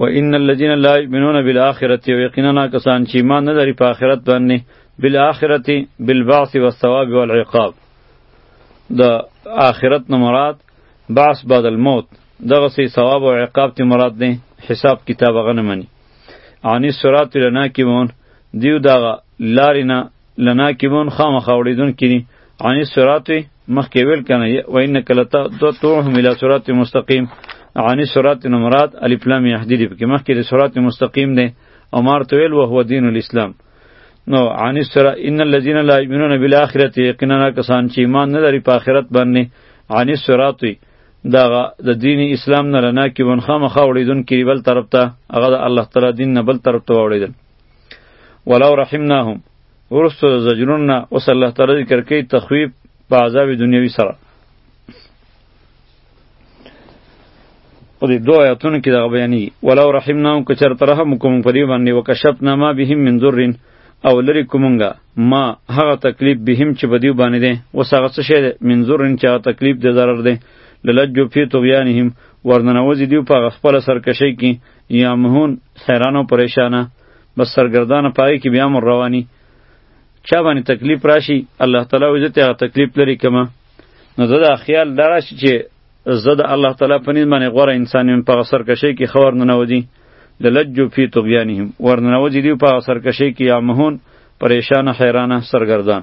و ان الذين لا يؤمنون بالاخره یقینا کسان چې ایمان نه لري په آخرت باندې بالاخره بالبعث والثواب والعقاب د آخرت نه مراد بعث بعد الموت دغه سي ثواب او عقاب ته مراد دی حساب کتاب غنه منی انی سرات لنا کیمون دیو دغه لارینه لنا کیبون خامخا وړېدونکي دي عن الصراط مخکې ویل کنه و انک لتا دو توهم الی صراط مستقیم عن الصراط نو مراد الف لام یهدی دی پکې مخکې د صراط مستقیم دی او مار ته ویل وهو دین الاسلام نو عن الصراط ان الذين لا یؤمنون بالآخرة یقینا کسان چې ایمان نه لري په آخرت باندې عن الصراط دا د دین اسلام نه لنا کې ونخامه خاوړیدون کې بل طرف ته هغه د الله تعالی دین نه بل طرف ته وړیدل ولو رحمناهم ورستو د زجرون نه اوس الله تعالی ذکر کوي تخویب په عذاب دنیوي سره په دې دوه آیاتونو کې دغه بیانې ولو رحمناهم که چېرته رحم وکړو موږ په دې باندې وکشفنا ما بهم من ضرین او لرې کړو موږ ما هغه تکلیف بهم چې په دې باندې دی اوس هغه څه شی دی من ضرین چې هغه تکلیف د ضرر دی للجو فی طغیانهم ورننوځي دیو په خپل سرکشی کې یامهون حیران او پریشانه بس سرګردان پای کې بیا مر رواني چا باندې تکلیف راشي الله تعالی وځي ته تکلیف لري کما نو زه دا خیال دا راشي چې زه د الله تعالی په نيز باندې غوره انسان يم په سرکشي کې خبر نه نوځي للجو فی طغیانهم ورننوځي دی په سرکشي کې یا مهون پریشان حیرانه سرګردان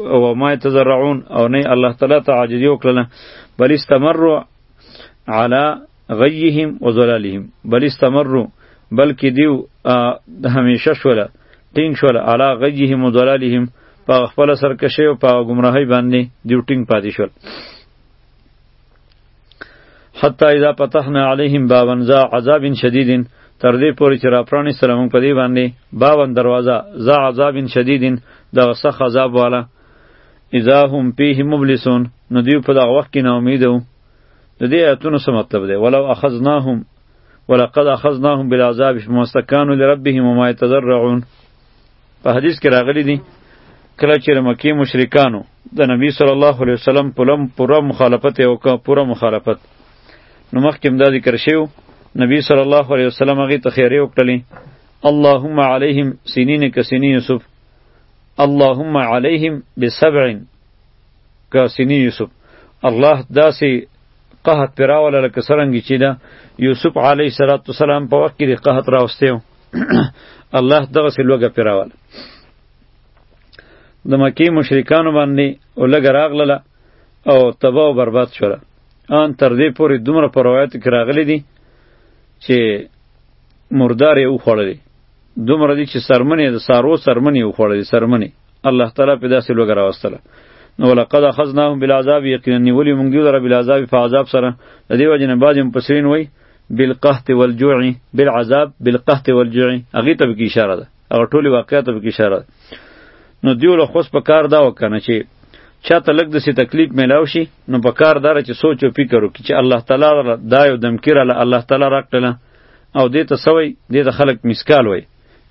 او ما يتزرعون او نه الله تعالی ته عاجزي وکړله بل استمروا على غيهم وزلالهم بل استمروا بلکې دیو د همیشه شوله ټینګ شوله علا غیهم و ضلالهم په خپل سرکشی او په گمراهی باندې دیو ټینګ پاتې شول حتی اذا فتحنا علیهم بابا ذا عذاب شدید تر دې پورې چې راپرانی سره موږ په دې باندې بابا دروازه ذا عذاب شدید د سخت عذاب والا اذا هم فيه مبلسون نو دیو په دغه وخت کې نا امید وو د دې آیتونو څه مطلب دی ولو اخذناهم ولقد اخذناهم بالعذاب فمستكانوا لربهم وما يتضرعون په حدیث کې راغلی دی کله چې د مکې مشرکانو د نبی صلی الله علیه وسلم په لم پوره مخالفت یې وکړ پوره مخالفت نو مخکې هم دا ذکر شوی نبی صلی الله علیه وسلم هغې ته خیرې وکړلې اللهم علیهم سنین که سنین یوسف اللهم علیهم بسبع که سنین یوسف الله داسې قحط پراوله لکه څرنګه چې ده یوسف علیه السلام په وخت کې د قحط راوستی الله دغه سي لوګه پیراول د مکی مشرکانو باندې او لګ راغله او تباہ او برباد شوه ان تر دې پورې دومره پر روایت کې راغلي دي چې مردار یې وخوړلې دومره دي چې سرمنې د سارو سرمنې وخوړلې سرمنې الله تعالی په داسې لوګ راوستله نو ولقد اخذناهم بالعذاب یقینا نیولی مونږ دیو لره بالعذاب په عذاب سره د دې وجه نه بعضې مفسرین وایي بالقحط والجوع بالعذاب بالقحط والجوع هغه ته به اشاره ده هغه ټول واقعیت به اشاره ده نو دیو له خوس په کار دا وکنه چې چاته لګ د سی تکلیف ملاو شي نو په کار دار چې سوچ او فکر وکړي چې الله تعالی دا یو دمکیره له الله تعالی راکړه او دې ته سوی دې ته خلق مسکال وای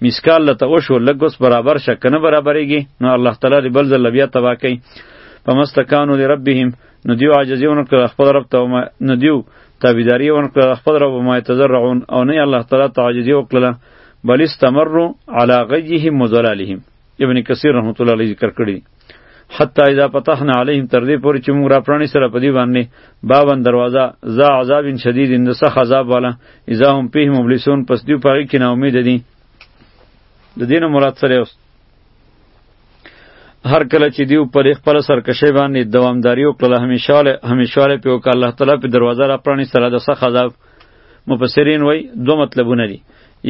میسکال لته وشو لږ اوس برابر شه کنه برابرېږي نو الله تعالی دې بل ځل بیا تباه کوي په مستکانو د ربهم نو دیو عاجزي ونکړه خپل رب ته نو دیو تابعداري ونکړه خپل رب ما تزرعون او نه الله تعالی تعاجزي وکړه بل استمروا على غيهم وضلالهم ابن کثیر رحمت الله علیه ذکر کړی حتی اذا فتحنا علیهم تر دې پورې چې موږ را پرانی سره په دې باندې بابن دروازه ذا عذاب شدید اند سخ عذاب والا اذا هم پیه مبلسون پس دیو پاږي کې نا امید دي د دین مراد سره اوس هر کله چې دیو پر خپل سرکشه باندې دوامداری او کله همیشاله همیشاله په وک الله تعالی په دروازه را پرانی سره د سخ عذاب مفسرین وای دو مطلبونه دي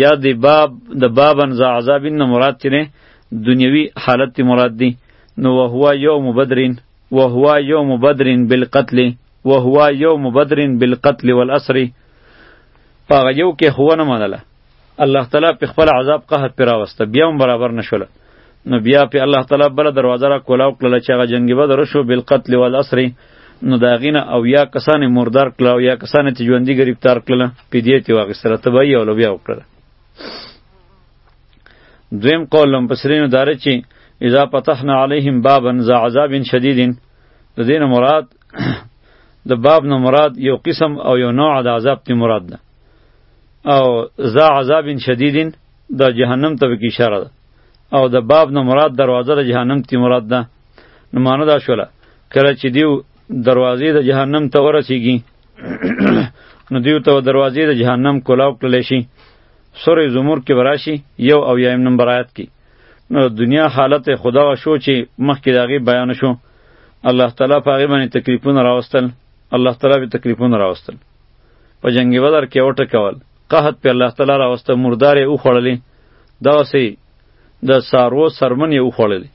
یا د باب د بابن ذا عذاب نه مراد چره دنیوي حالت تی مراد دی نو وهو یوم بدرین وهو یوم بدرین بالقتل وهو یوم بدرین بالقتل والاسر پاغه یو کې هو نه منله الله تعالی په خپل عذاب قهر پر راوسته بیا هم برابر نشول نو بیا په الله تعالی بل دروازه را کولاو کړل چې هغه جنگي بدر شو بل قتل ول اسر نو دا غینه او یا کسان مردار کړل او یا کسان چې ژوندۍ گرفتار کړل په دې ته واغ سره تبعی او بیا وکړل دویم قول لم پسرینو دار چې اذا فتحنا علیهم بابا ذا عذاب شدید د دین مراد د باب نه مراد یو قسم او یو نوع د عذاب تی مراد ده او ذا عذاب شدید د جهنم ته پکې اشاره ده او د باب نه مراد دروازه د جهنم تی مراد ده نو معنی دا شوله کله چې دیو دروازې د جهنم ته ورسیږي نو دیو ته دروازې د جهنم کولاو کړل شي سورې زمر کې براشي یو او یایم نمبر آیات کې نو دنیا حالت خدا و شو چې مخکې داغي بیان شو الله تعالی په هغه باندې تکلیفونه راوستل الله تعالی به تکلیفونه راوستل په جنگ بدر کې وټه کول قحط په الله تعالی راوسته مردار یې وخوړلې دغسې د سارو سرمن یې وخوړلې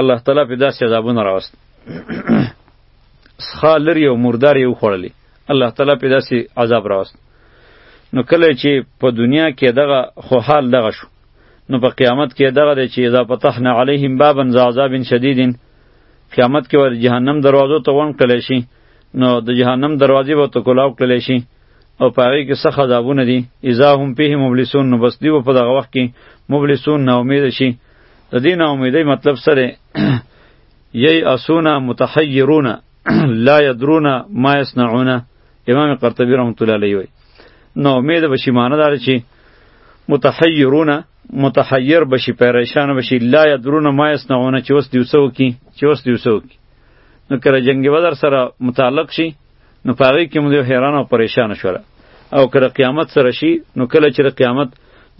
الله تعالی په داسې عذابونه راوست سخا لري او مردار یې وخوړلې الله تعالی په داسې عذاب راوست نو کله چې په دنیا کې دغه خو حال دغه شو نو په قیامت کې دغه دی چې اذا فتحنا علیهم بابا ذا عذاب شدید قیامت کې ور جهنم دروازو ته ون کړل شي نو د جهنم دروازې به تو کولاو کړل شي او په هغې کې سخت عذابونه دي اذا هم فيه مبلسون نو بس دیو په دغه وخت کې مبلسون نا امید شي د دې نا امیدۍ مطلب سره یی اسونه متحیرون لا یدرون ما یصنعون امام قرطبی رحمت الله علیه وی نا امید بشي معنی دار چې متحیرون متحیر بشي پریشان بشي لا یدرون ما یصنعون چې اوس دیوسو کی چې اوس دیوسو کی نو کله جنگ بدر سره متعلق شي نو په هغې کې مو دوی حیران او پریشان شول او که د قیامت سره شي نو کله چې د قیامت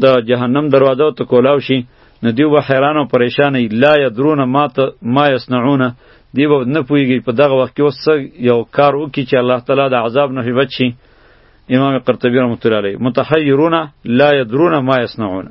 د جهنم دروازه ته کولاو شي نو دوی به حیران او پریشان وي لا یدرونه ما ته ما یصنعونه دوی به نه پوهېږي په دغه وخت کې اوس څه یو کار وکړي چې الله تعالی د عذاب نه بچ شي امام قرطبي رحمت الله علیه متحیرونه لا یدرونه ما یصنعونه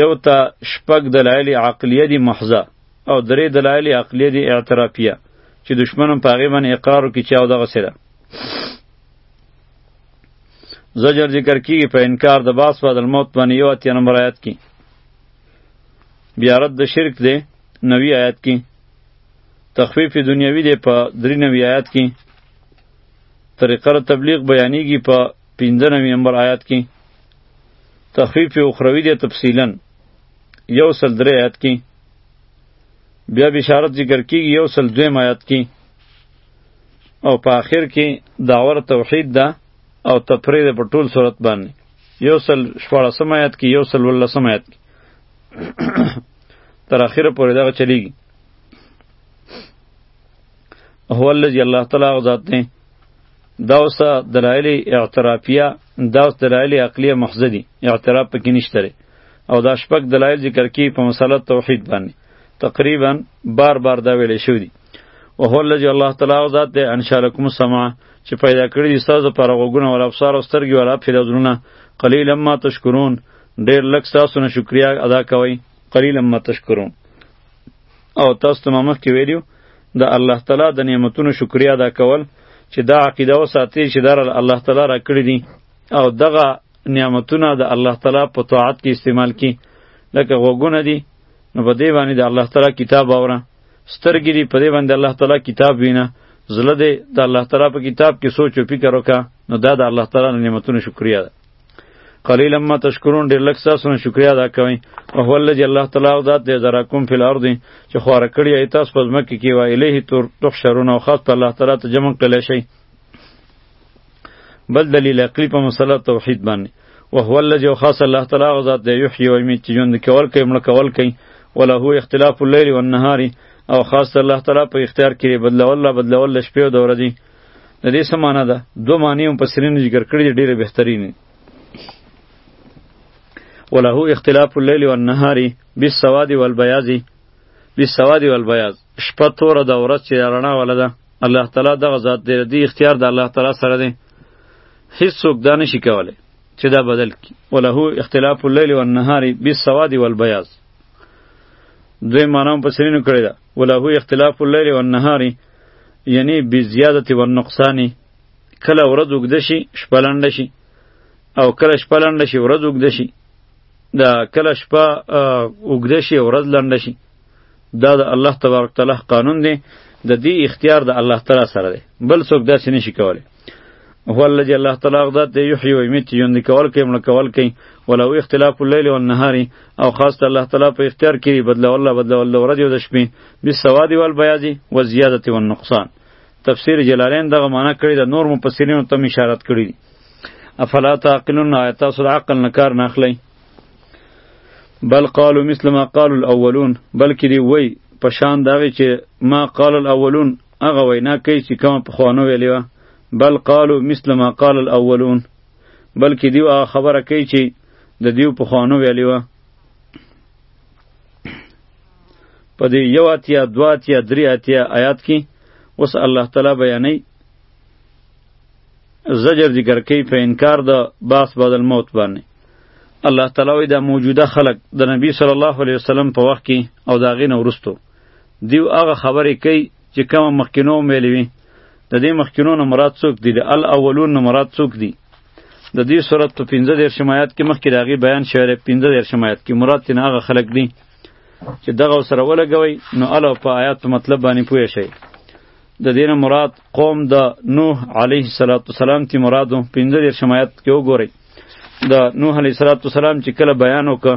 یو ته شپږ دلایل عقلیه دي محضه او درې دلایل عقلیه دي اعترافیه چې دشمن هم په هغې باندې اقرار وکړي چې او دغسې ده زجر ذکر کیږي په انکار د باس بعد الموت باندې یو اتیا نمبر آیات کې بیا رد د شرک دی نوی آیات کې تخفیف دنیوی دی په درې نوی آیات کې طریقه تبلیغ بیانیږي په پنځه نوی نمبر آیات کې تخفیف اخروی دی تفصیلا یو سل درې آیات کې بیا بشارت ذکر کیږي یو سل دویم آیات کې او په آخر کې داور توحید ده دا او تفرید په ټول صورت باندې یو سل شپاړسم آیات کې یو سل ولسم آیات کې تر آخره پورې دغه چلیږي هو الذي الله تعالی غزاد دی دا اوس دلایل اعترافیه دا اوس دلایل عقلیه محض دي اعتراف پکې نشته لري او دا شپږ دلایل ذکر کی په مسله توحید باندې تقریبا بار بار دا ویلې شو دي او هو الذی الله تعالی او ذات دی ان شاء لكم السمع چې پیدا کړی دي تاسو پر غوګونه ول ابصار او سترګي ول فلذرونه قلیل ما تشکرون ډیر لک تاسو نه شکریا ادا کوئ قلیل ما تشکرون او تاسو ته مخ کې ویلو د الله تعالی د نعمتونو شکریا ادا کول چې دا عقیده او ساتي چې در الله تعالی را کړی دي او دغه نعمتونه د الله تعالی په طاعت کې استعمال کی لکه غوګونه دي نو په دې باندې د الله تعالی کتاب اوره سترګې دي په دې باندې الله تعالی کتاب وینه زړه دې د الله تعالی په کتاب کې سوچ او فکر وکړه نو دا د الله تعالی نعمتونو شکریا ده قلیلا ما تشکرون ډیر لږ تاسو نه شکریا ادا کوئ او هو الذی الله تعالی او ذات دې ذراکم فی الارض چې خواره کړی ای تاسو په ځمکه کې و الیه تور تخشرون او خاص الله تعالی ته جمع کړل شي بل دلیل عقلی په مسله توحید باندې او هو الذی خاص الله تعالی او ذات دې یحیی و یمیت چې ژوند کول کوي مړ کول کوي ولا هو اختلاف الليل والنهار او خاص الله تعالی په اختیار کې بدلول بدلول شپې او د ورځې د دې څه معنا ده دوه معنی هم په سرینو ذکر کړي دي ډېرې بهترین دي وله اختلاف اللیل والنهار بالسواد والبیاض بالسواد والبیاض شپه توره ده ورځ چې رڼا ولا ده الله تعالی دغه ذات دی دی اختیار د الله تعالی سره دی هیڅ څوک دا نشي کولی چې دا بدل کی وله اختلاف اللیل والنهار بالسواد والبیاض دوی معنی په سرینو کړی ده وله اختلاف اللیل والنهار یعنی بزیادت والنقصان کله ورځ اوږده شي شپه لنډه شي او کله شپه لنډه شي ورځ اوږده شي دا کله شپه اوږده شي ورځ لنډه شي دا د الله تبارک تعالی قانون دی د دې اختیار د الله تعالی سره دی بل څوک داسې نشي کولی هو الله جل الله تعالی غذات دی یحیی و یمیت ژوند کول کوي مړ کول کوي ولو اختلاف الليل والنهار او خاص الله تعالی په اختیار کې بدلول الله بدلول د ورځې او د شپې بالسواد والبياض والزياده والنقصان تفسیر جلالین دغه معنی کړی د نور مفسرینو ته اشارت کړی دی افلا تعقلون آیات تاسو د عقل نه کار نه اخلئ بل قالو مثل ما قالو الاولون بلکې دی وای په شان دغه چې ما قال الاولون هغه وینا کوي چې کومه پخوانو ویلې وه بل قالو مثل ما قال الاولون بلکې دیو هغه خبره کوي چې د دیو پخوانو ویلې وه په دې یو اتیا دوه اتیا درې اتیا آیات کې اوس الله تعالی بیانوي زجر ذکر کوي په انکار د باس بعد الموت باندې الله تعالی وایي دا موجوده خلق د نبی صلی الله علیه وسلم په وخت کې او د هغې نه وروسته دیو هغه خبرې کوي چې کومه مخکینو هم ویلې وي د دې مخکینو نه مراد څوک دي د الاولون نه مراد څوک دي د دې صورت په پنځه دېرشم آیات کې مخکې د هغې بیان شوی دی پنځه دېرشم آیات کې مراد ترې هغه خلک دي چې دغه سره ولګوئ نو اله په آیات په مطلب باندې پوه شئ د دې نه مراد قوم د نوح علیه السلام تی مراد و پنځه دېرشم آیات کې وګورئ د نوح علیه السلام چې کله بیان وکړه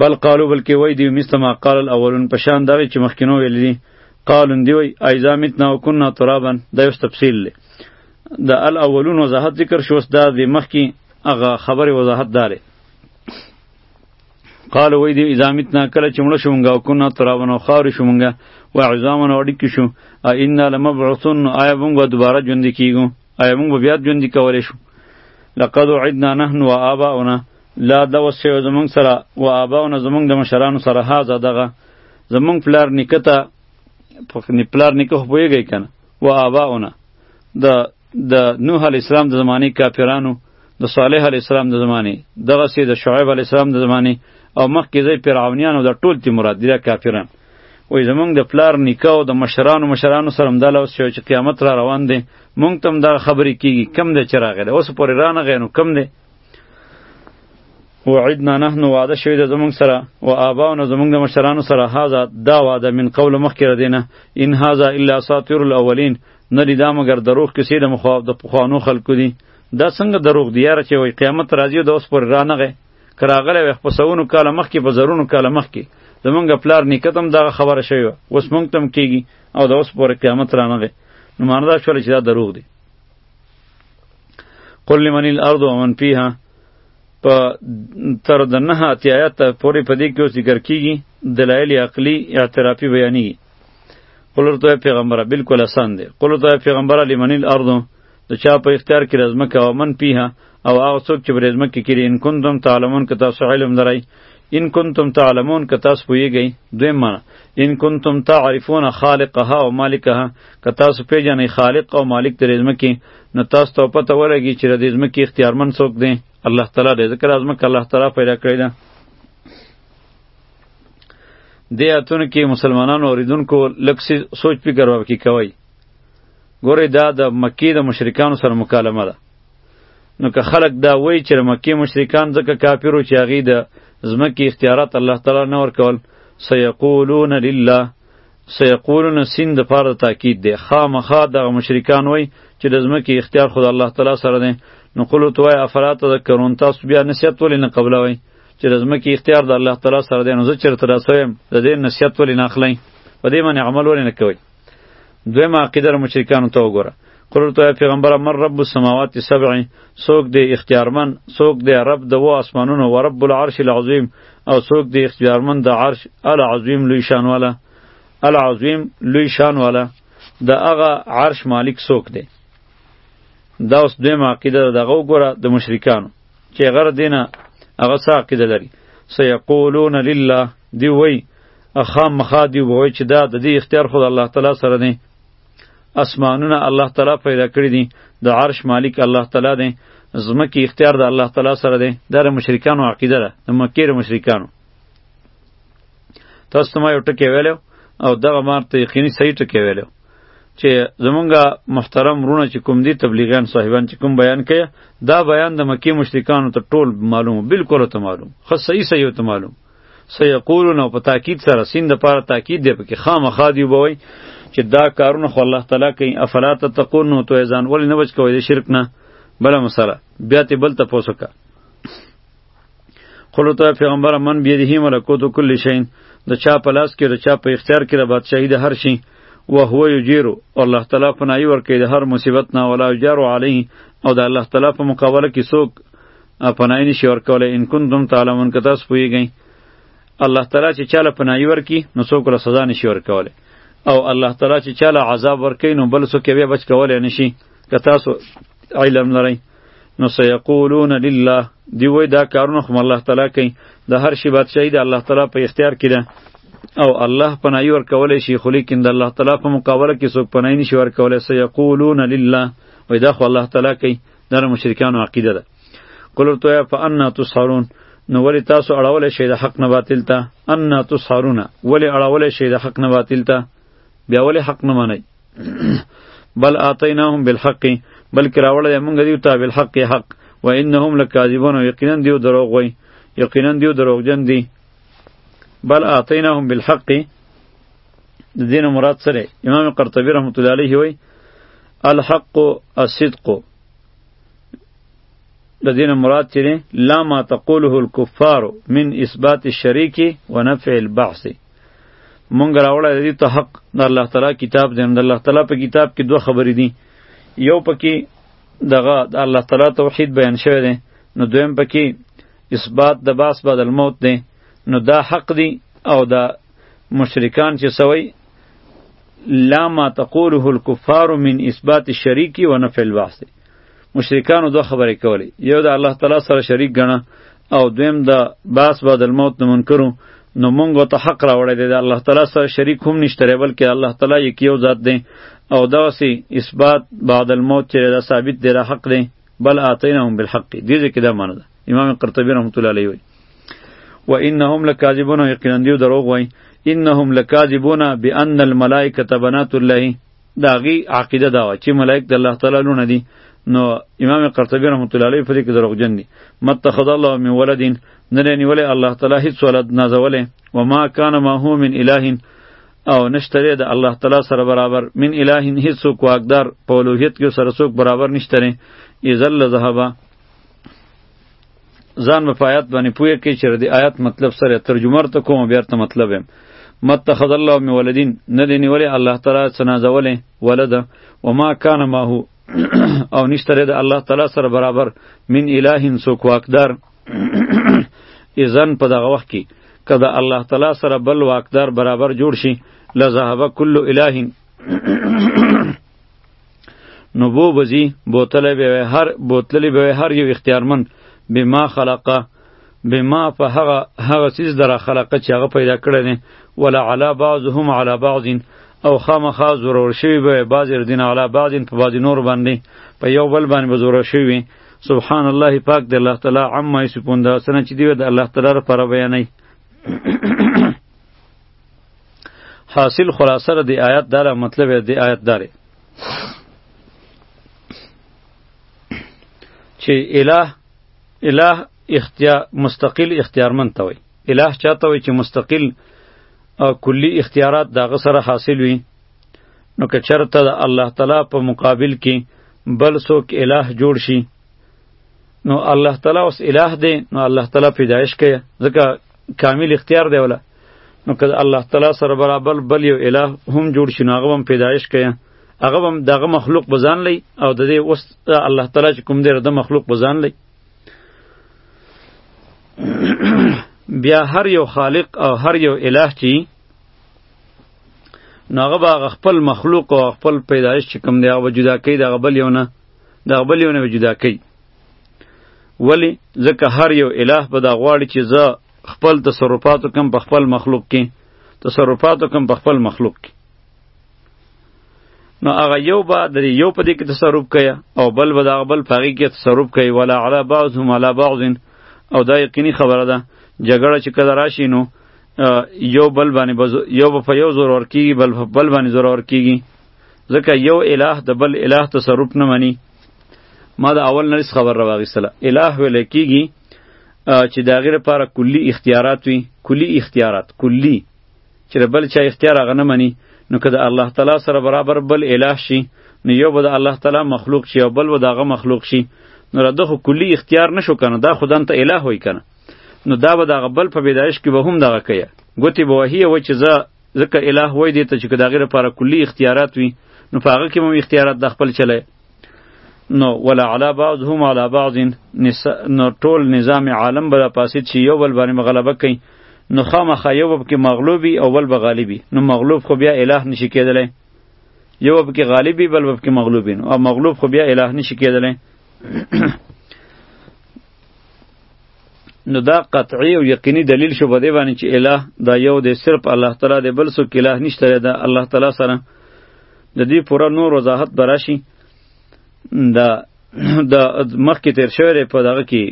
بل قالو بلکې وای دی مثل ما قال الاولون په شان دا چې مخکینو ویل دي قالون دی وای ایزا متنا وکنا ترابا دا یو تفصیل دی د الاولون وضاحت ذکر شو دا د مخکی هغه خبره وضاحت داره قال وای دی اذا متنا کله چې مړ شومږه او کنا ترابن او خاور شومږه و عظامن اړی کې شو ا ان لمبعثون آیا موږ دوباره ژوند کیږو آیا موږ بیا ژوند کولای شو لقد عدنا نحن و آباؤنا لا دا وس شوی زمونږ سره و آباونه زمونږ د مشرانو سره هازه دغه زمونږ پلار نیکه ته پلار نیکه خو پوهېږئ که نه و آباونه د د نوح علیه السلام د زمانې کافرانو د صالح علیه السلام د زمانې دغسې د شعیب علیه السلام د زمانې او مخکې ځای فرعونیانو دا ټول تی مراد دي دا کافران وای زمونږ د پلار نیکه او د مشرانو مشرانو سره هم دا لوس شوی چې قیامت را روان دی مونږ ته هم دغه خبرې کیږي کم دی چې راغلی اوس پورې رانغی نو کم دی وعدنا نحن وعده شوی د زمونږ سره و آباؤنا زمونږ د مشرانو سره هاذا دا وعده من قول مخکې ردینه ان هاذا الا اساطیر الاولین نه دی دا مګر دروغ کسی د مخاف د پخوانو خلکو دی دا څنګه دروغ دی یاره چې وای قیامت راځي او د اوس پر رانغه کراغله وخت په سونو کاله مخکې په زرونو کاله مخکې زمونږ پلار نیکتم دا خبره شوی اوس مونږ تم کیږي او د اوس پر قیامت رانغه نو ماندا شول چې دا دروغ دی قل لمن الارض ومن فيها په تر د نه اتیایت پورې په دې کې اوس ذکر کیږي دلایل عقلی اعترافي بیانیږي قل ته پیغمبره بالکل آسان دی قل ته پیغمبره لمن الارض د چا په اختیار کې رزمه کا ومن پیها او هغه څوک چې برزمه کې کړي ان کنتم تعلمون که تاسو علم درای ان کنتم تعلمون که تاسو پوهیږئ دویم معنی ان کنتم تعرفون خالقها و مالکها که تاسو پیژنئ خالق او مالک د ځمکې نو تاسو ته پته ولګي چې د ځمکې اختیارمن څوک دی الله تعالی دی ځکه د ځمکه الله تعالی پیدا کړې ده دې اتونو کې مسلمانانو اوریدونکو لږ سوچ فکر وکړي کوي ګورې دا د مکې د مشرکانو سره مکالمه ده نو که خلک دا وایي چې مکې مشرکان ځکه کافرو چې هغوی د ځمکې اختیارات الله تعالی نه ورکول سیقولون لله سیقولون سین د پاره تاکید دی خامخا دغه مشرکان وای چې د ځمکې اختیار خود الله تعالی سره دی نو قلو توای افلا تذکرون تاسو بیا نصیحت ولې نه قبلوي چې د ځمکې اختیار د الله تعالی سره دی نو زه چیرته راسویم د دې نصیحت ولې نه اخلئ په دې باندې عمل ولې نه کوئ دویمه عقیده مشرکانو ته وګوره قرر ته پیغمبر من رب السماوات سبع سوک دی اختیارمن سوک دی رب د و اسمانونو و رب العرش العظیم او سوک دی اختیارمن د عرش العظیم لوی شان والا العظیم لوی شان والا د هغه عرش مالک سوک دی دا اوس دویم عقیده دغه وګوره د مشرکانو چې غر دینه هغه څه عقیده لري سیقولون لله دی وای اخام مخا دی وای چې دا د دې اختیار خود الله تعالی سره نه اسمانونه الله تعالی پیدا کړی دي د عرش مالک الله تعالی دی زمکی اختیار د الله تعالی سره دی دا د مشرکانو عقیده ده د مکې مشرکانو تاسو ته ما یو ټکی ویلو او دغه مار ته یقیني صحیح ټکی ویلو چې زمونږه محترم رونه چې کوم دي تبلیغیان صاحبان چې کوم بیان کوي دا بیان د مکې مشرکانو ته ټول معلوم بالکل ته معلوم خو صحیح صحیح ته معلوم سيقولون او په تاکید سره سین د پاره تاکید دی پکې خامخا دی وبوي چې دا کارونه خو الله تعالی کوي افلا تتقون نو تو ځان ولې نه بچ کوی د شرک نه بل مسله بیا ته بل ته پوسوکا قلو ته پیغمبر من بيدیه ملکوت کل شی د چا په لاس کې د چا په اختیار کې د بادشاہي د هر شي و هو یجیرو الله تعالی پناهي ورکوي د هر مصیبت نه ولا یجارو علیه او د الله تعالی په مقابله کې څوک پناهي نشي ورکولی ان کنتم تعلمون که تاسو پوهیږئ الله تعالی چې چاله پناهي ورکي نو څوک له سزا نشي ورکولی او الله تعالی چې چاله عذاب ورکي نو بل څوک بیا بچ کولی نشي که تاسو علم لرئ نو سیقولون لله دی وای دا کارونه خو الله تعالی کوي د هر شي بادشاهي د الله تعالی په اختیار کې ده او الله پناهي ورکولی شي خو لیکن د الله تعالی په مقابله کې څوک پناهي نشي ورکولی سیقولون لله وای دا خو الله تعالی کوي دا د مشرکانو عقیده ده قل ورته وایه فانا تسحرون نو ولی تاسو اړولی شئ د حق نه باطل ته انا تسحرون ولی اړولی شئ د حق نه باطل ته بیا ولی حق نه منئ بل آتیناهم بالحق بلکې راوړی دی مونږ دیو ته بالحق حق و انهم لکاذبون او یقینا دیو دروغ وایي یقینا دیو دروغجن دي بل آتیناهم بالحق د دین مراد سره امام قرطبی رحمت الله علیه وی الحق الصدق د دین مراد چې لا ما تقوله الكفار من اثبات الشریک و نفع البعث مونږ راوړل دي ته حق د الله تعالی کتاب دی د الله تعالی په کتاب کې دوه خبرې دي یو پکې دغه د الله تعالی توحید بیان شوی دی نو دویم پکې اثبات د باس بعد الموت دی نو دا حق دی او دا مشرکان چې سوی لا ما تقوله الكفار من اثبات الشريك ونفع البعث مشرکانو دوه خبرې کولې یو د الله تعالی سره شریک ګڼه او دویم د باس بعد الموت نه منکرو نو مونږ ته حق راوړی دی د الله تعالی سره شریک هم نشته لري بلکې الله تعالی یک یو ذات دی او دا سی اثبات بعد الموت چې دا ثابت دی را حق دی بل آتینهم بالحق دې کې دا معنی ده امام قرطبی رحمت الله علیه وی و انهم لکاذبون یقینا دیو دروغ وای انهم لکاذبون بان الملائکه بنات الله دا غي عقیده دا چې ملائک د الله تعالی لونه دي نو امام قرطبی رحمت الله علیه فرق دروغجن دي متخذ الله من ولد نه لنی ولی الله تعالی هیڅ ولد نازوله و ما کان ما هو من اله او نشتره د الله تعالی سره برابر من اله هیڅ څوک واقدار په اولوهیت کې سره څوک برابر نشتره اذا لذهبا ځان په آیات باندې پوهه کې چې د آیات مطلب سره ترجمه ورته کوم بیا ته مطلب هم متخذ الله من ولدین نه دی نیولې الله تعالی سنازولې ولد و ما کان ما هو او نشتره د الله تعالی سره برابر من اله سوک واقدار اذن په دغه وخت کې کله الله تعالی سره بل واقدار برابر جوړ شي لذهب کل اله نو بو بزی بوتل به هر بوتل به هر یو اختیارمن بما خلقه بما په هغه هغه چیز در خلقه چې هغه پیدا کړی دی ولا علی بعضهم علی بعض او خامخا ضرور شوی به بعض دین علی بعض په بعض نور باندې په یو بل باندې به ضرور شوی سبحان الله پاک دی الله تعالی عما یسپون دا سنه چې دی د الله تعالی لپاره بیانای حاصل خلاصه را دی آیات داره مطلب دی آیات داره چې اله اله اختیار مستقل اختیارمن ته وي اله چاته وي چې مستقل او کلی اختیارات دغه سره حاصل وي نو که چرته د الله تعالی په مقابل کې بل څوک اله جوړ شي نو الله تعالی اوس اله دی نو الله تعالی پیدایش کوي ځکه کامل اختیار دی ولا نو که الله تعالی سره برابر بل یو الہ هم جوړ شي نو هغه هم پیدایش کوي هغه هم دغه مخلوق به ځان لي او د دې اوس الله تعالی چې کوم دی د مخلوق به ځان لي بیا هر یو خالق او هر یو الہ چې نو هغه به خپل مخلوق او خپل پیدایش چې کوم دی هغه به جدا کوي د هغه بل یو نه د هغه بل یو نه به جدا کوي ولی ځکه هر یو اله به دا غواړي چې زه خپل تصرفات کوم په خپل مخلوق کې تصرفات کوم په خپل مخلوق کې نو هغه یو به د یو په دې کې تصرف کوي او بل به د هغه بل په هغې کې تصرف کوي ولا علی بعضهم علی بعض او دا یقیني خبره ده جګړه چې کله راشي نو یو بل باندې یو په یو زور ور کیږي بل په بل باندې زور ور کیږي ځکه یو الہ د بل الہ تصرف نه مني ما د اول نریس خبر را واغیستله الٰه ویل کیږي چې د هغې لپاره کلي اختیارات وي کلي اختیارات کلي چې د بل چا اختیار هغه نه مني نو که د الله تعالی سره برابر بل الٰه شي نو یو به د الله تعالی مخلوق شي او بل به د هغه مخلوق شي نو را دغه کلي اختیار نشو کنه دا خدان ته الٰه وای کنه نو دا به د هغه بل په پیدایش کې به هم دغه کوي ګوتې به وهي و چې زه ځکه الٰه وای دی ته چې د هغې لپاره کلي اختیارات وي نو په هغه کې هم اختیارات د خپل چلی نو ولا علی بعضهم علی بعض نو ټول نظام عالم به پاسید شي یو بل باندې غلبه کوي نو خامخا یو به کې مغلوبي او بل به غالبي نو مغلوب خو بیا الٰه نشي کېدلی یو به کې غالبي بل به کې مغلوبي او مغلوب خو بیا الٰه نشي کېدلی نو دا قطعی او یقینی دلیل شو بده باندې چې الہ دا یو دی صرف الله تعالی دی بل څوک الہ نشته دا الله تعالی سره د دې پوره نور وضاحت براشي دا د مخکې تیر شوی په دغه کې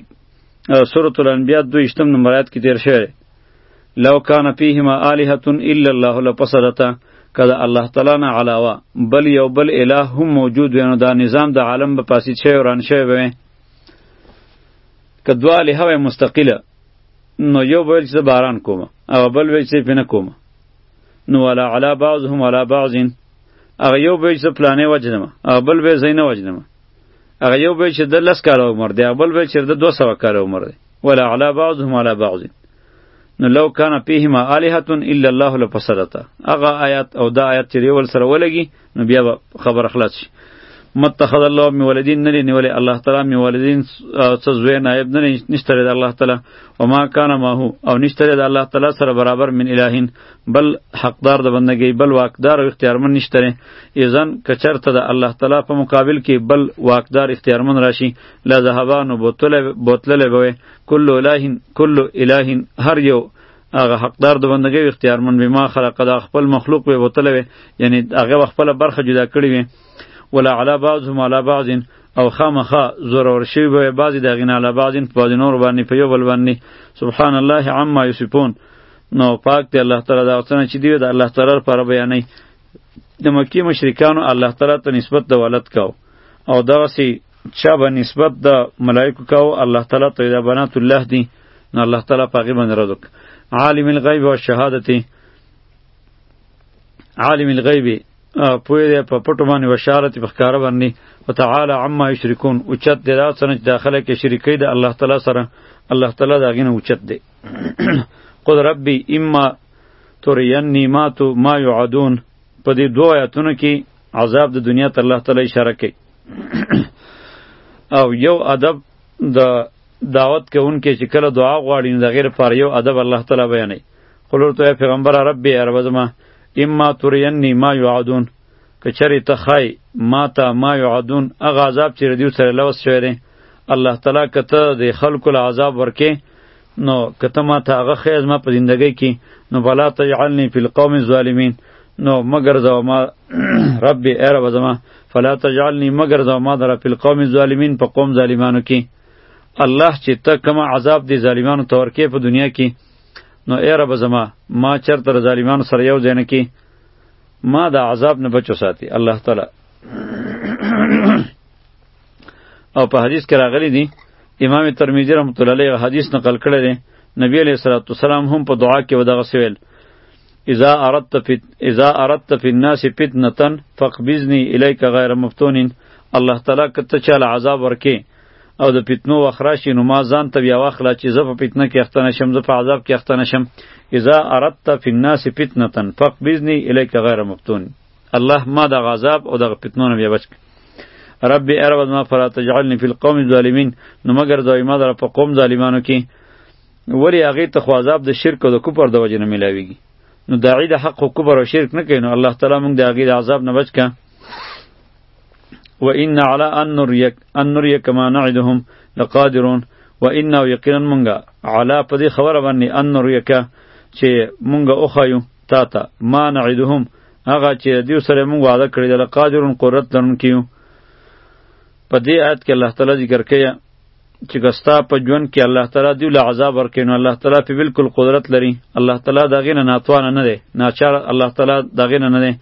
سورۃ الانبیاء 22 نمبر آیات کې تیر شوی لو کان فیهما الہۃ الا الله لفسدتا کله الله تعالی نه علاوه بل یو بل الہ هم موجود وینو دا نظام د عالم په پاسې شی وران شوی وي که دوه الهه وای مستقله نو یو به ویل چې زه باران کوم او بل ویل چې پې نه کوم نو ولا علا بعضهم علا بعضین هغه یو به چې پلانې وجنم او بل به زینه وجنم هغه یو به چې د لس کاله عمر دی بل به چې د 200 کاله عمر دی ولا علا بعضهم علا بعضین نو لو کان فیهما الهه الا الله لفسدتا هغه آیات او دا آیات چې ریول سره ولګي نو بیا به خبره خلاص شي متخذ الله من ولدین نه نیولې الله تعالی من ولدین څه زوی نائب نه نشته د الله تعالی او ما کان ما هو او نشته د الله تعالی سره برابر من الہین بل حقدار د بندګۍ بل واکدار او اختیارمن نشته ایزن کچرته د الله تعالی په مقابل کې بل واکدار اختیارمن راشي لا ذهبان بوتله بوتله به کل الہین کل الہین هر یو هغه حقدار د بندګۍ او اختیارمن به ما خلق دا خپل مخلوق به وتلی وي یعنی هغه خپله برخه جدا کړې وي ولا علی بعضهم علی بعض او خامخا زورور شوي به بعضې د هغې نه علی بعض په بعضې نورو باندې په یو بل باندې سبحان الله عما یوسفون نو پاک دی الله تعالی دا څنګه چې دی د الله تعالی لپاره بیانوي د مکی مشرکانو الله تعالی ته نسبت د ولد کاو او دغسې چا به نسبت د ملائکو کاو الله تعالی ته دا بنات الله دی نو الله تعالی پاغي باندې رد وک عالم الغیب او شهادت عالم الغیب پوی دی په پټو باندې بشارت په ښکار باندې وتعالى عما یشرکون او چت دی دا څنګه داخله کې شریکې د الله تعالی سره الله تعالی دا غینه اوچت دی قد ربی اما ترینی ما تو ما یعدون په دې دوه آیاتونو کې عذاب د دنیا ته الله تعالی اشاره کوي او یو ادب د دعوت کوونکې چې کله دعا غواړي نو د غیر پر یو ادب الله تعالی بیانوي قلور ته پیغمبر رب یا رب زما اما ترینی ما یعدون که چری ته خای ما ته ما یعدون هغه عذاب چې ردیو سره لوس شوی الله تعالی کته د خلکو له عذاب ورکه نو کته ما ته هغه خیز ما په زندګۍ کې نو بلا تجعلنی فی القوم الظالمین نو مگر زو ما رب ای رب زما فلا تجعلنی مگر زو ما در فی القوم الظالمین په قوم ظالمانو کې الله چې ته کما عذاب دی ظالمانو تور کې په دنیا کې نو ای رب زما ما چرته ظالمانو سره یو ځای نه کې ما د عذاب نه بچو ساتي الله تعالی او په حدیث کې راغلی دی امام ترمذی رحمت الله علیه حدیث نقل کړی دی نبی علیہ الصلوۃ والسلام هم په دعا کې ودغه سویل اذا اردت فی اذا اردت فی الناس فتنه فقبضنی الیک غیر مفتون الله تعالی کته چاله عذاب ورکې او د فتنو وخراشي نو ما ځان ته بیا واخله چې زه په فتنه کې اخته نشم زه په عذاب کې اخته نشم اذا اردت فی الناس فتنه فقبضنی الیک غیر مفتون الله ما د غذاب او د فتنو نه بیا بچ رب ارب ما فلا تجعلني في القوم الظالمين نو مگر دوی ما در په قوم ظالمانو کې ولی هغه ته خو عذاب د شرک او د کفر د وجې نه ملاویږي نو داعی د حق او کفر او شرک نه کوي نو الله تعالی موږ د هغه د عذاب نه بچ کا و ان علی ان نریک ان نریک ما نعدهم لقادرون و ان یقینا موږ علی په دې خبره باندې ان نریک چې موږ اوخایو تا ته ما نعدهم هغه چې دیو سره مونږ وعده کړی د قادرون قدرت لرونکي یو په دې آیت کې الله تعالی ذکر کوي چې ګستا په ژوند کې الله تعالی دیو له عذاب ورکړي نو الله تعالی په بالکل قدرت لري الله تعالی دا غینه ناتوان نه دی ناچار الله تعالی دا غینه نه دی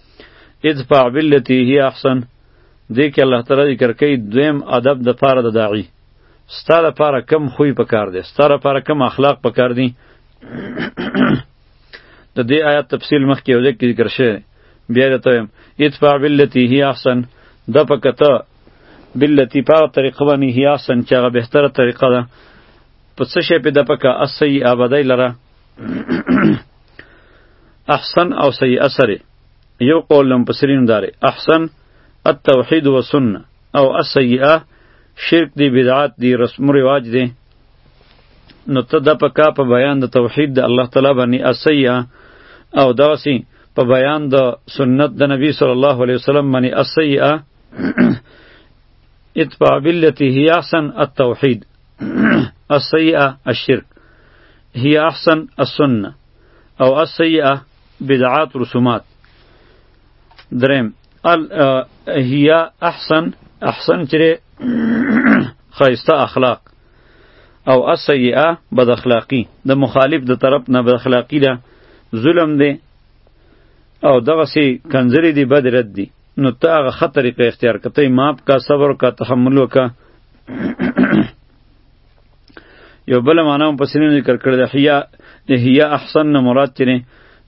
ادفع بالتي هي احسن دې کې الله تعالی ذکر کوي دویم ادب د پاره د داعی ستاره پاره کم خوې پکار دی ستاره پاره کم اخلاق پکار دی د دې آیات تفصیل مخکې یو ځای کې ذکر شوی بیا درته وایم ادفع بالتي هي احسن د په کته بالتي په هغه طریقه باندې هي احسن چې هغه بهتره طریقه ده په څه شی په د په کا اسی آبادی لره احسن او سی اثر یو قول لم پسرین داره احسن التوحید و سنه او السیئه شرک دی بدعات دی رسم و رواج دی نو ته د پکا په بیان د توحید د الله تعالی باندې اسیا او داسې په بیان د سنت د نبی صلی الله علیه وسلم باندې اسیا اتبع بالتي هي احسن التوحید السیئه الشرک هي احسن السنه او السیئه بدعات رسومات درم ال هي احسن احسن چره ښایسته اخلاق او السیئه بد اخلاقی د مخالف د طرف نه بد اخلاقی ده ظلم دی او دغه سی کنځری دی بد رد دی نو ته هغه ښه طریقه اختیار کړه ته یې معاف کا صبر کا تحمل وکړه یو بله معنا هم پسې نه ذکر کړې ده حیا د حیا احسن نه مراد ترې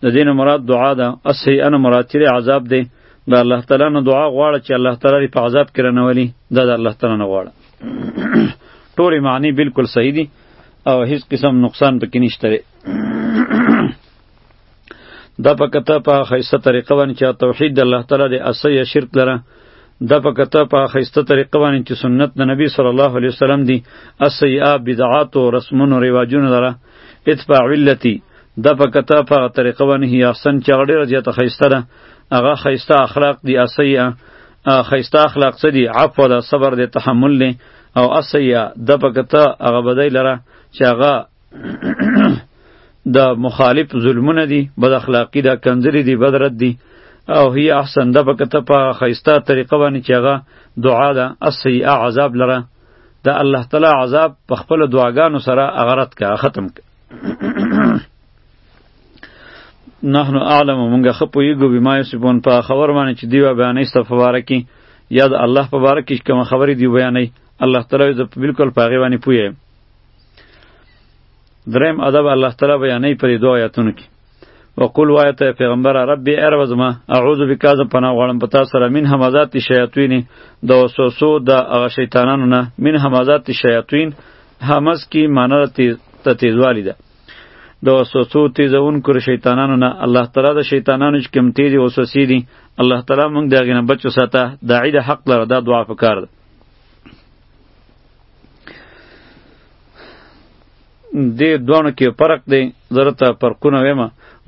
د دې نه مراد دعا ده السیئه نه مراد ترې عذاب دی د الله تعالی نه دعا غواړه چې الله تعالی دې په عذاب کې رانولي دا د الله تعالی نه غواړه ټولې معنی بالکل صحیح دي او هیڅ قسم نقصان پکې نشته دی دا په کته په خیسته طریقه باندې چې توحید د الله تعالی د اصل یا شرک لره دا په کته په خیسته طریقه باندې چې سنت د نبی صلی الله علیه وسلم دی اصل یا بدعات او رسمونو رواجونو لره اتباع علتی دا په کته په هغه طریقه باندې هي احسن چې هغه ډېره زیاته ښایسته ده هغه ښایسته اخلاق دي اسیه ښایسته اخلاق څه دي عفو ده صبر دی تحمل دی او اسیه د په کته هغه بدی لره چې هغه د مخالف ظلمونه دي بد اخلاقی ده کنځلې دي بد رد دي او هي احسن ده په کته په ښایسته طریقه باندې چې هغه دعا ده اسیه عذاب لره د الله تعالی عذاب په خپل دعاګانو سره هغه رد که ختم که نحن اعلم مونږه خپویګو بما یسبون په خبر باندې چې دیو بیانې استفاره کی یا د الله په باره کې کوم خبرې دی بیانې الله تعالی ز بالکل پاغه باندې پوهه دریم ادب الله تعالی بیانې پر دوه آیاتونو کې وقل وایه ته پیغمبره ربي ای رب زما اعوذ بک از پناه غواړم په تا سره من همزات شیاطین د وسوسو د هغه شیطانانو نه من همزات شیاطین همز کی معنی ته تیزوالی ده د وسوسو تیزونکو شیطانانو نه الله تعالی د شیطانانو چې کم تیزې وسوسې دي الله تعالی موږ د هغې نه بچ وساته داعي د حق لره دا دعا پکار ده دې دوانو کې فرق دی زرته فرقونه ویم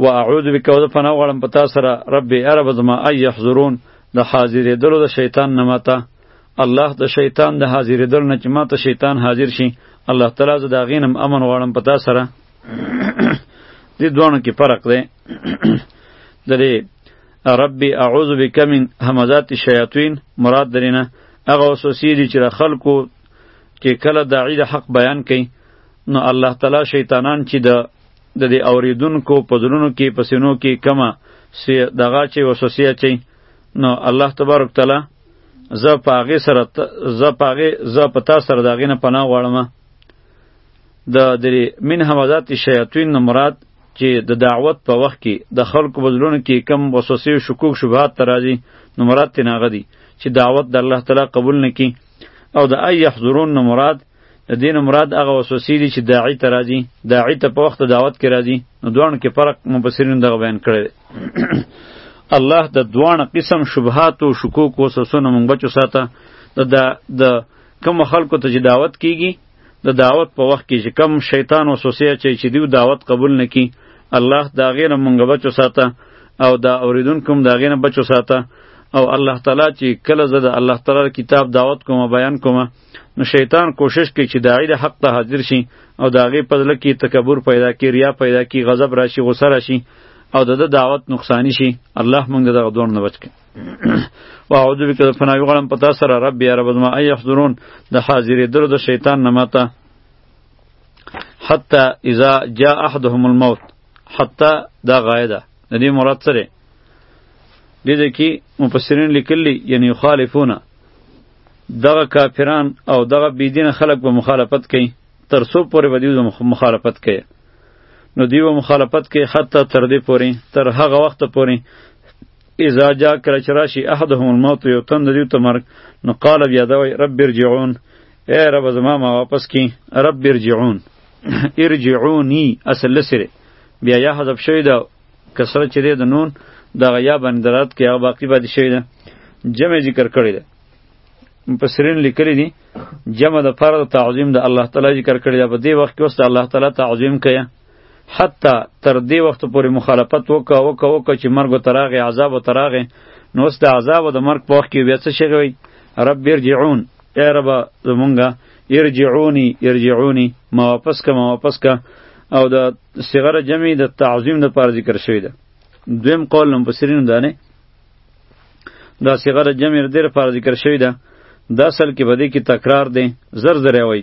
و اعوذ بک او پناه غړم پتا سره رب عرب زما ای یحضرون د حاضرې دلو د شیطان نه ماته الله د شیطان د حاضرې دل نه چې ماته شیطان حاضر شي الله تعالی زه دا غینم امن غړم پتا سره دې دوانو کې فرق دی درې رب اعوذ بک من همزات الشیاطین مراد درینه هغه وسوسې دي چې خلکو چې کله داعی د حق بیان کوي نو الله تعالی شیطانان چې د د دې اوریدونکو په زړونو کې په سینو کې کمه سی دغه چې وسوسه اچي نو الله تبارک تعالی ز پاغه سره ز پاغه ز پتا سره داغه نه پناه غواړم د درې من همزات شیاطین نه مراد چې د دعوت په وخت کې د خلکو بدلونو کې کم وسوسې او شکوک شبهات ترازی نو مراد تناغه دي چې دعوت د الله تعالی قبول نکي او د ای یحضرون نه مراد د دین مراد هغه وسوسې دي چې داعی ته راځي داعی ته په وخت دعوت کې راځي نو دوه کې فرق مفسرین دغه بیان کړی الله د دوه قسم شبهات او شکوک او وسوسو نه مونږ بچو ساته د د کوم خلکو ته چې دعوت کیږي د دعوت په وخت کې چې کم شیطان وسوسه اچي چې دیو دعوت قبول نکي الله دا غینه مونږ بچو ساته او دا اوریدونکو دا غینه بچو ساته او الله تعالی چې کله زه د الله تعالی کتاب دعوت کوم بیان کوم نو شیطان کوشش کوي چې داعی د حق ته حاضر شي او دا غي په ځل کې تکبر پیدا کوي ریا پیدا کوي غضب راشي غصه راشي او د دعوت نقصانی شي الله مونږ دغه دوه نه بچ کړي واعوذ بک د پناه غړم پتا سره رب یا رب ما ای حضورون د حاضرې درو د شیطان نه ماته حتی اذا جاء احدهم الموت حتی دا غایه ده د دې مراد سره دې دې کې مفسرین لیکلی یعنی خالفونه دغه کافران او دغه بيدین خلک به مخالفت کوي تر څو پورې به دیو مخالفت کوي نو دیو مخالفت کوي حتی تر دې پورې تر هغه وخت پورې اذا جاء کله چې راشي احدهم الموت یو تن د دوی ته مرګ نو قال بیا دا وایي رب ارجعون ای رب زما ما واپس کی رب ارجعون ارجعونی اصل لسره بیا یا حذف شوی دا کسره چې د نون دغه یا باندې درات کې هغه باقی پاتې شوی ده جمع ذکر کړی ده مفسرین لیکلی دي جمع د فرض تعظیم د الله تعالی ذکر کړی ده په دې وخت کې اوس الله تعالی تعظیم کوي حتی تر دې وخت پورې مخالفت وکا وکا وکا چې مرګ تراغه عذاب او تراغه نو اوس د عذاب او د مرګ په وخت کې بیا څه شوی رب ارجعون ای رب زمونږه ارجعونی ارجعونی ما واپس کا ما واپس کا او د صغره جمع د تعظیم د پار ذکر شوی ده دویم قول لم بصرین دانه دا صغره جمع د پار ذکر شوی ده دا اصل کې بده کې تکرار دی زر زر وای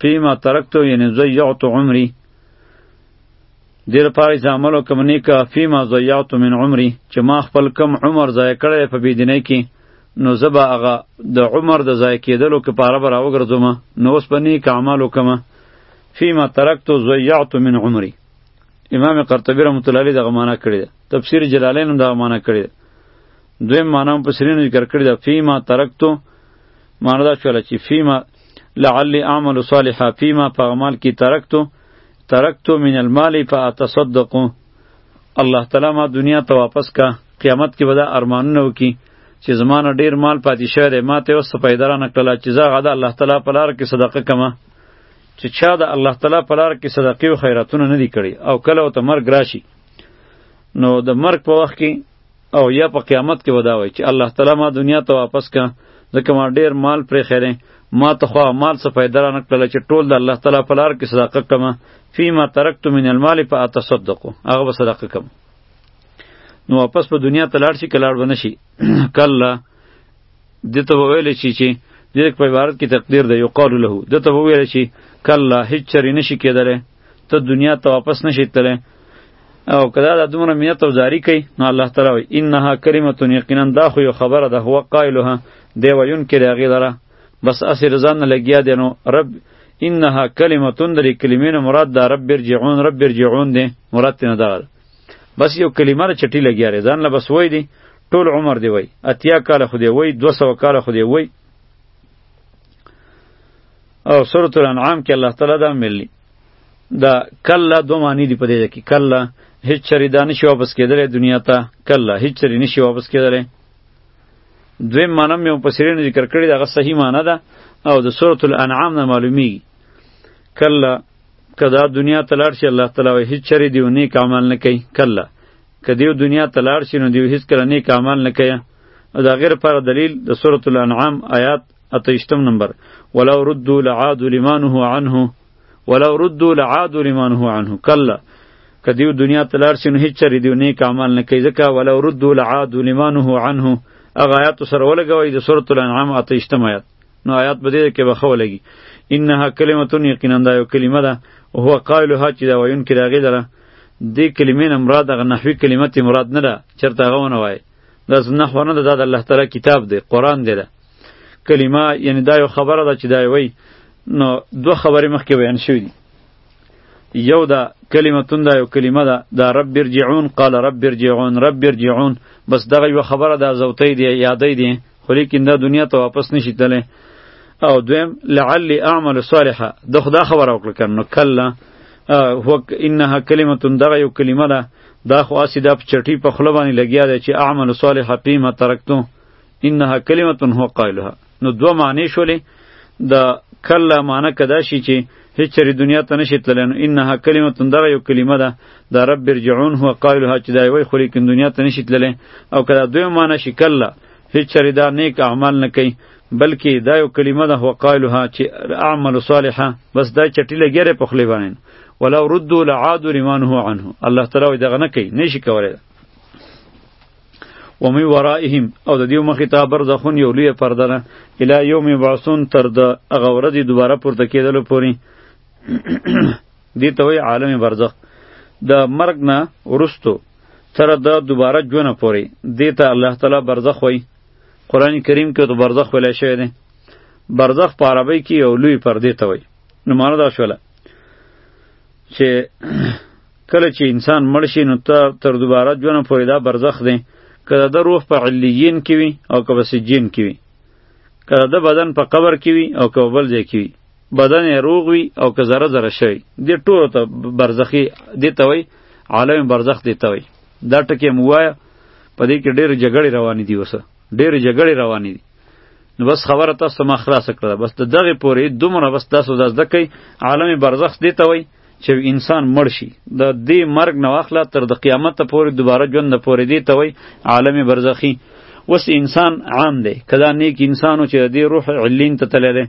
فيما ترکت یعنی ضیعت عمری دې لپاره چې عمل وکم نیکه فيما ضیعت من عمری چې ما خپل کم عمر ضایع کړی په بيدینۍ کې نو زه به هغه د عمر د ضایع کېدلو کفاره به راوګرځوم نو اوس به نیک عمل وکم فيما ترکت ضیعت من عمری امام قرطبی رحمت الله علیه دغه معنا کړی ده تفسیر جلالین هم دغه معنا کړی ده دویم معنا هم په سرینو ذکر کړی ده فیما ترکتو معنی دا شوله چې فیما لعلی اعمل صالحا فیما په اعمال کې ترکتو ترکتو من المال فاتصدقو الله تعالی ما دنیا ته واپس کا قیامت کې به دا ارمانونه وکي چې زمانه ډیر مال پاتې شوی دی ما ته اوس څه پیدا رانه کړله چې زه هغه د الله تعالی په لار کې صدقه کومه چې چا د الله تعالی په لار کې صدقې او خیراتونه نه دي کړي او کله ورته مرګ راشي نو د مرګ په وخت کې او یا په قیامت کې ودا وای چې الله تعالی ما دنیا ته واپس کا ځکه ما ډیر مال پرې خیره ما ته خو مال څه پیدا نه کړل چې ټول د الله تعالی په لار کې صدقه کما فيما ترکت من المال فاتصدقو هغه به صدقه کم نو واپس په دنیا ته لاړ شي کلاړ ونه شي کله دته ویل شي چې دې په عبارت کې تقدیر دی یو قول له دته ویل شي کله هیڅ چری نشي کېدلی ته دنیا ته واپس نشي تللی او کدا د دومره مینت او زاری کوي نو الله تعالی وایي انها کلمه یقینا دا خو یو خبره ده هو قائلها دی ویون کې هغې لره بس اسې رضا نه لګیا دی نو رب انها کلمه درې کلمې نه مراد ده رب ارجعون رب ارجعون دی مراد ترې نه دغه بس یو کلمه را چټي لګیا دی ځان له بس وای دی ټول عمر دی وای اتیا کاله خو دی وای دوه سوه کاله خو دی وای او سورۃ الانعام کې الله تعالی دا ملي دا کله دوه معنی دی په دې کې کله هیڅ چری دا نشي واپس کېدلی دنیا ته کله هیڅ چری نشي واپس کېدلی دویم معنی مې مفسرینو ذکر کړی دا صحیح معنی ده او د سورۃ الانعام نه معلومیږي کله کدا دنیا تلار شي الله تعالی وي هیڅ چری دیو نیک عمل نه کوي کله کدیو دنیا تلار شي نو دیو هیڅ کله نیک عمل نه کوي او دا غیر پر دلیل د سورۃ الانعام آیات اتویشتم نمبر ولو ردو لعادو لما نهو عنه ولو ردو لعادو لما نهو عنه کله که دیو دنیا ته لاړ شي نو هیڅ چرې دیو نیک عمل نه کوي ځکه ولو ردو لعادو لما نهو عنه هغه آیات سره ولګوي د سورة الانعام اتویشتم آیات نو آیات به دې کې به ښه ولګي انها کلمه یقینا دا یو کلمه ده او هو قائلها چې دا ویونکي د هغې لره دې کلمې نه مراد هغه نحوي کلمت مراد نه ده چېرته هغه ونه وایي دا زنه خو نه ده دا د الله تعالی کتاب دی قرآن دی ده کلمه یعنی دا یو خبره ده چې دا وی نو دوه خبرې مخکې بیان شوې دي یو دا کلمتون دا یو کلمه ده دا رب برجعون قال رب برجعون رب برجعون بس دغه یو خبره ده زوتی دی یادی دی خو لیکن دا دنیا ته واپس نشي تللی او دویم لعلی اعمل صالحا د خدا خبر او کړ نو کله هو انها کلمه دغه یو کلمه ده دا خو اسی د چټی په خله باندې لګیا دی چې اعمل صالحا پیما ترکتو انها کلمه هو قائلها نو دو معنی شولې د کله معنی کدا شي چې هیڅ چری دنیا ته نشي تللی نو انها کلمه دغه یو کلمه ده د رب ارجعون هو قائلها چې دا وی خو لیکن دنیا ته نشي تللی او کدا دوی معنی شي کله هیڅ چری دا نیک اعمال نه کوي بلکې دا یو کلمه ده هو قائلها چې اعمل صالحه بس دا چټی لګیره په خلی باندې ولو ردوا لعادوا لمن هو عنه الله تعالی دغه نه کوي نشي کولای و من ورائهم او د دیو مخې ته برزخون یو لوی پرده ده الی یوم یبعثون تر د هغه ورځې دوباره پورته کېدلو پورې دې ته وایي عالم برزخ د مرګ نه وروستو تر د دوباره ژوند پورې دې ته الله تعالی برزخ وایي قرآن کریم کې ته برزخ ویلی شوی دی برزخ په عربۍ کې یو لوی پردې ته وایي نو معنا دا شوله چې کله چې انسان مړ شي نو ته تر دوباره ژوند پورې دا برزخ دی که د ده روح په علیین کې وي او که په سجین کې وي که د ده بدن په قبر کې وي او که په بل ځای کې وي بدن یې روغ وي او که ذره ذره شوی دې ټولو ته برزخي دې ته وایي عالم برزخ دې ته وایي دا ټکی مو وایه په دې کې ډېرې جګړې روانې دي اوسه ډېرې جګړې روانې دي نو بس خبره تاسو ما خلاص کړه بس د دغه پورې دومره بس تاسو د زده کوي عالم برزخ دې ته وایي چې انسان مړ شي د دې مرګ نه واخله تر د قیامت پورې دوباره ژوند نه پورې دی ته وای عالم برزخی وس انسان عام دی کدا نیک انسانو چې د روح علین ته تللی دی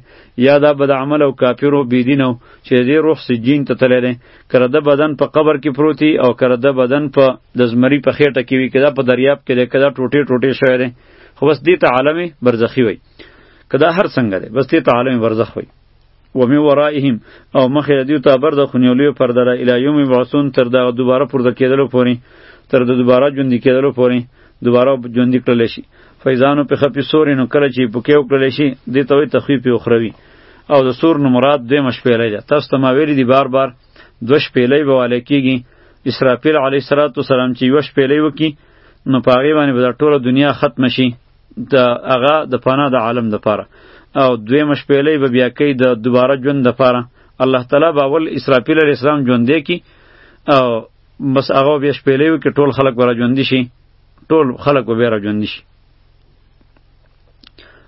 یا دا بد عمل او کافرو بيدینو چې د روح سجین ته تللی دی کړه د بدن په قبر کې پروتي او کړه د بدن په د زمری په خېټه کې وي کدا په دریاب کې دی کدا ټوټه ټوټه شوی دی خو بس دې ته عالم برزخی وای کدا هر څنګه دی بس دې ته عالم برزخ وای و می ورائهم او مخې دیو ته بر د خنیولی پرده را الی یوم بعثون تر دا دوباره پورته کېدلو پورې تر د دوباره ژوند کېدلو پورې دوباره ژوند کړل شي فیضانو په خپې سورې نو کله چې پکې وکړل شي د توي تخفیف او خروي او د سور نو مراد دوی مشپېلې ده تاسو ته ما ویلي دي بار بار دوه شپېلې به والي کېږي اسرافیل علیه السلام چې یو شپېلې وکي نو پاغي باندې به ټوله دنیا ختم شي د هغه د پناه د عالم د پاره او دوی مشپېلې به بیا کوي د دوباره ژوند د پاره الله تعالی به اول اسرافیل علیه السلام ژوندې کی او بس هغه بیا شپېلې وي کې ټول خلک به را ژوندي شي ټول خلک به بیا را ژوندي شي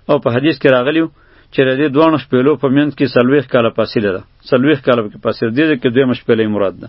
او په حدیث کې راغلیو چې د دې دوه شپېلو په منځ کې سلويخ کاله فاصله ده سلويخ کاله کې فاصله دي چې دوی مشپېلې مراد ده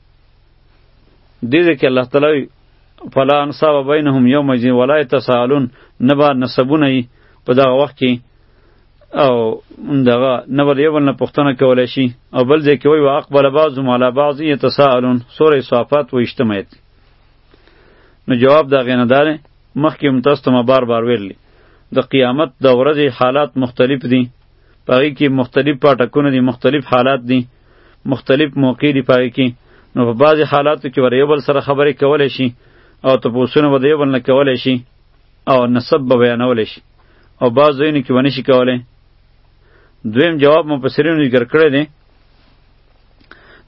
دې ځکه الله تعالی فلا انصاب بینهم یوم الدین ولا یتساءلون نه به نسبونه یي په دغه وخت کې او دغه نه به د یو بل نه پوښتنه کولی شي او بل ځای کې وایي واقبل بعضهم علی بعض یتساءلون سورې صافات و اجتماعیت نو جواب د هغې نه دا دی مخکې هم تاسو ته ما بار بار ویلي د قیامت د ورځې حالات مختلف دي په هغې کې مختلف پاټکونه دي مختلف حالات دي مختلف موقع دی پاره کې نو په بعضی حالاتو کې ور یو بل سره خبرې کولای شي او تپوسونه به د یو بل نه کولای شي او نسب به بیانولی شي او بعض ځایونو کې ونه شي کولی دویم جواب مفسرینو ذکر کړی دی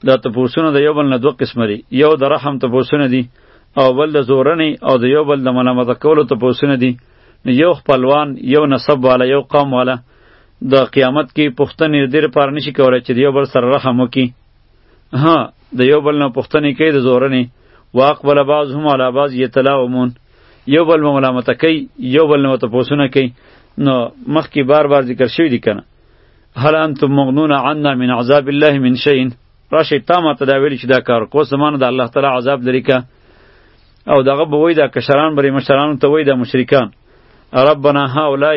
دا تپوسونه د یو بل نه دوه قسمه دي یو د رحم تپوسونه دي او بل د زورنې او د یو بل د ملامته کولو تپوسونه دي یو خپلوان یو نسب والا یو قوم والا د قیامت کې پښتنې د دې لپاره نشي کولی چې د یو بل سره رحم وکړي ها د یو بل نه پښتنې کوي د زورنې واقبل بعض هم علی بعض یتلاومون یو بل ملامته کوي یو بل نه تپوسونه کوي نو مخکې بار بار ذکر شوی دی کنه هل انتم مغنون عنا من عذاب الله من شيء راشي تا ما ته دا ویل چې دا کار کو سمانه د الله تعالی عذاب لري که او دغه به وای دا کشران بری مشران ته وای دا مشرکان ربنا هؤلاء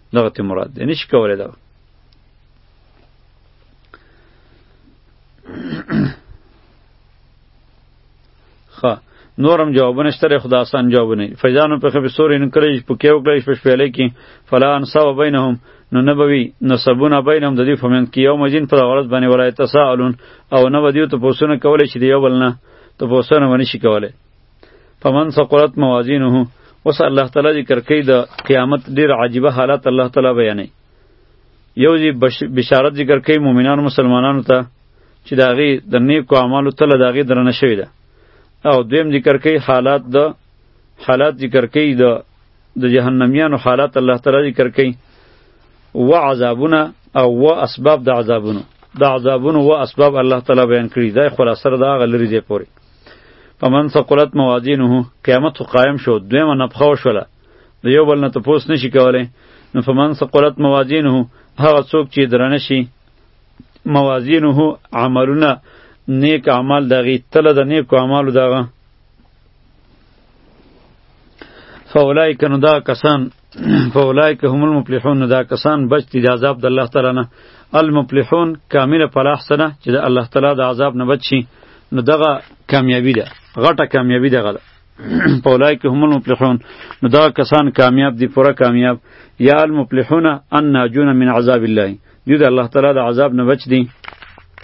دغه ته مراد دی نشي کولای دغه ښه نورم جوابونه شته خدا آسان جوابونه فیضانو په خبر سورې نن کړی په کې وکړی په شپېلې کې فلا انصاب بینهم نو نبوی نسبونه بینهم د دې فمن کې یو مجین پر اورز باندې ولایت تساءلون او نو دیو ته پوسونه کولای شي دی یو بلنه ته پوسونه ونی شي کولای فمن ثقلت موازینه اوس الله تعالی ذکر کوي د قیامت ډیر عجیبه حالات الله تعالی بیانوي یو دی بشارت ذکر کوي مؤمنانو مسلمانانو ته چې دا غي د نیکو اعمالو تل دا غي درنه شوی ده او دویم ذکر کوي حالات د حالات ذکر کوي د د جهنميانو حالات الله تعالی ذکر کوي و عذابونه او و اسباب د عذابونو د عذابونو و اسباب الله تعالی بیان کړي دا خلاصره دا غلری دی پوری فمن ثقلت موازینه قیامت قائم شو دویمه نفخه وشوله د یو بل نه تپوس نشي کولی نو فمن ثقلت موازینه هغه څوک چې درنه شي موازینه عملونه نیک اعمال دغه تل د نیکو اعمالو دغه فاولائک نو دا کسان فاولائک هم المفلحون دا کسان بچ دي د عذاب د الله تعالی نه المفلحون کامل فلاح سره چې د الله تعالی د عذاب نه بچي نو دغه کامیابی ده غټه کامیابی دغه ده فاولائک هم المفلحون نو دا کسان کامیاب دي پوره کامیاب یا المفلحون ان ناجون من عذاب الله دوی د الله تعالی د عذاب نه بچ دي